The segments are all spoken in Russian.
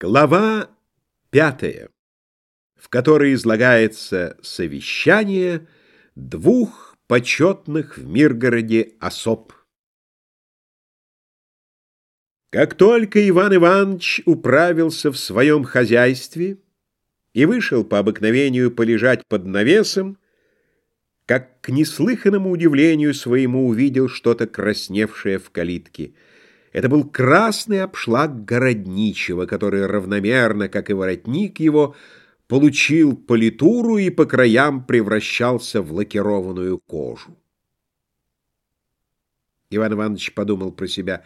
Глава пятая, в которой излагается совещание двух почетных в Миргороде особ. Как только Иван Иванович управился в своем хозяйстве и вышел по обыкновению полежать под навесом, как к неслыханному удивлению своему увидел что-то красневшее в калитке — это был красный обшлаг городничего, который равномерно, как и воротник его, получил политуру и по краям превращался в лакированную кожу. Иван Иванович подумал про себя,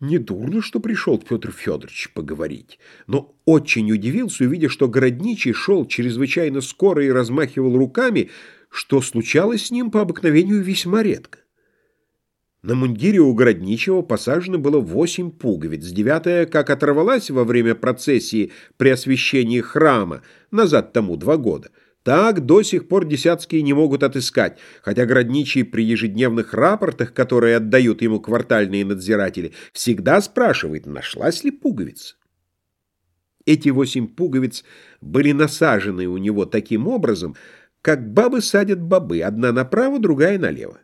не дурно, что пришел Петр Федорович поговорить, но очень удивился, увидя, что городничий шел чрезвычайно скоро и размахивал руками, что случалось с ним по обыкновению весьма редко. На мундире у Городничего посажено было восемь пуговиц. Девятая, как оторвалась во время процессии при освящении храма, назад тому два года. Так до сих пор десятские не могут отыскать, хотя Городничий при ежедневных рапортах, которые отдают ему квартальные надзиратели, всегда спрашивает, нашлась ли пуговица. Эти восемь пуговиц были насажены у него таким образом, как бабы садят бобы, одна направо, другая налево.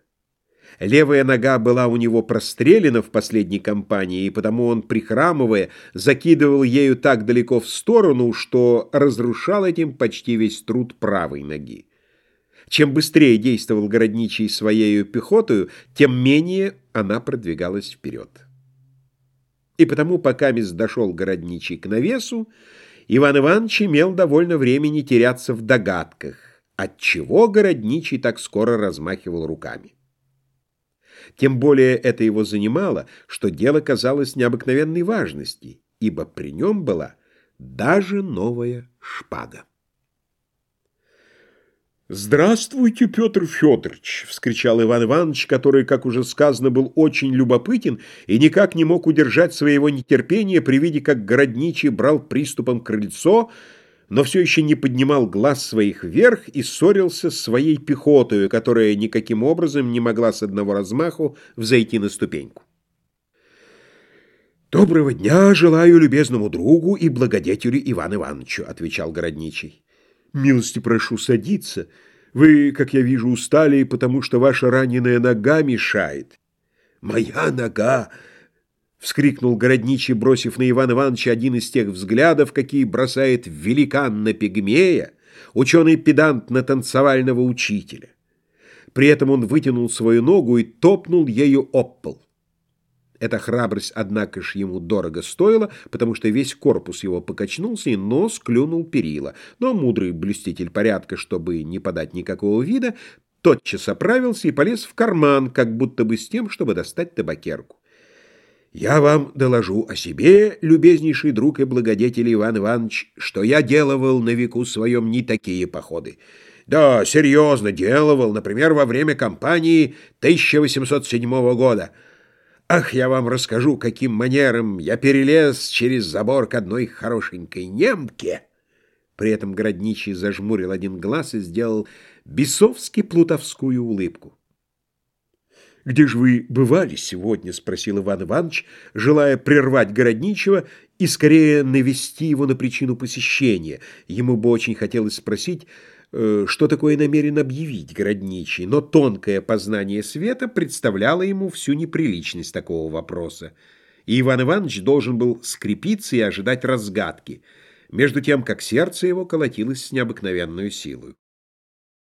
Левая нога была у него прострелена в последней кампании, и потому он, прихрамывая, закидывал ею так далеко в сторону, что разрушал этим почти весь труд правой ноги. Чем быстрее действовал городничий своею пехотою, тем менее она продвигалась вперед. И потому, пока мисс дошел городничий к навесу, Иван Иванович имел довольно времени теряться в догадках, отчего городничий так скоро размахивал руками. Тем более это его занимало, что дело казалось необыкновенной важности, ибо при нем была даже новая шпага. «Здравствуйте, Петр Федорович!» — вскричал Иван Иванович, который, как уже сказано, был очень любопытен и никак не мог удержать своего нетерпения при виде, как городничий брал приступом крыльцо — но все еще не поднимал глаз своих вверх и ссорился с своей пехотой, которая никаким образом не могла с одного размаху взойти на ступеньку. «Доброго дня желаю любезному другу и благодетелю Ивану Ивановичу», — отвечал городничий. «Милости прошу садиться. Вы, как я вижу, устали, потому что ваша раненая нога мешает». «Моя нога!» — вскрикнул городничий, бросив на Ивана Ивановича один из тех взглядов, какие бросает великан на пигмея, ученый-педант на танцевального учителя. При этом он вытянул свою ногу и топнул ею об пол. Эта храбрость, однако ж, ему дорого стоила, потому что весь корпус его покачнулся и нос клюнул перила. Но мудрый блюститель порядка, чтобы не подать никакого вида, тотчас оправился и полез в карман, как будто бы с тем, чтобы достать табакерку. Я вам доложу о себе, любезнейший друг и благодетель Иван Иванович, что я делывал на веку своем не такие походы. Да, серьезно делывал, например, во время кампании 1807 года. Ах, я вам расскажу, каким манером я перелез через забор к одной хорошенькой немке. При этом городничий зажмурил один глаз и сделал бесовски-плутовскую улыбку. «Где же вы бывали сегодня?» — спросил Иван Иванович, желая прервать Городничего и скорее навести его на причину посещения. Ему бы очень хотелось спросить, э, что такое намерен объявить Городничий, но тонкое познание света представляло ему всю неприличность такого вопроса. И Иван Иванович должен был скрепиться и ожидать разгадки, между тем, как сердце его колотилось с необыкновенной силой.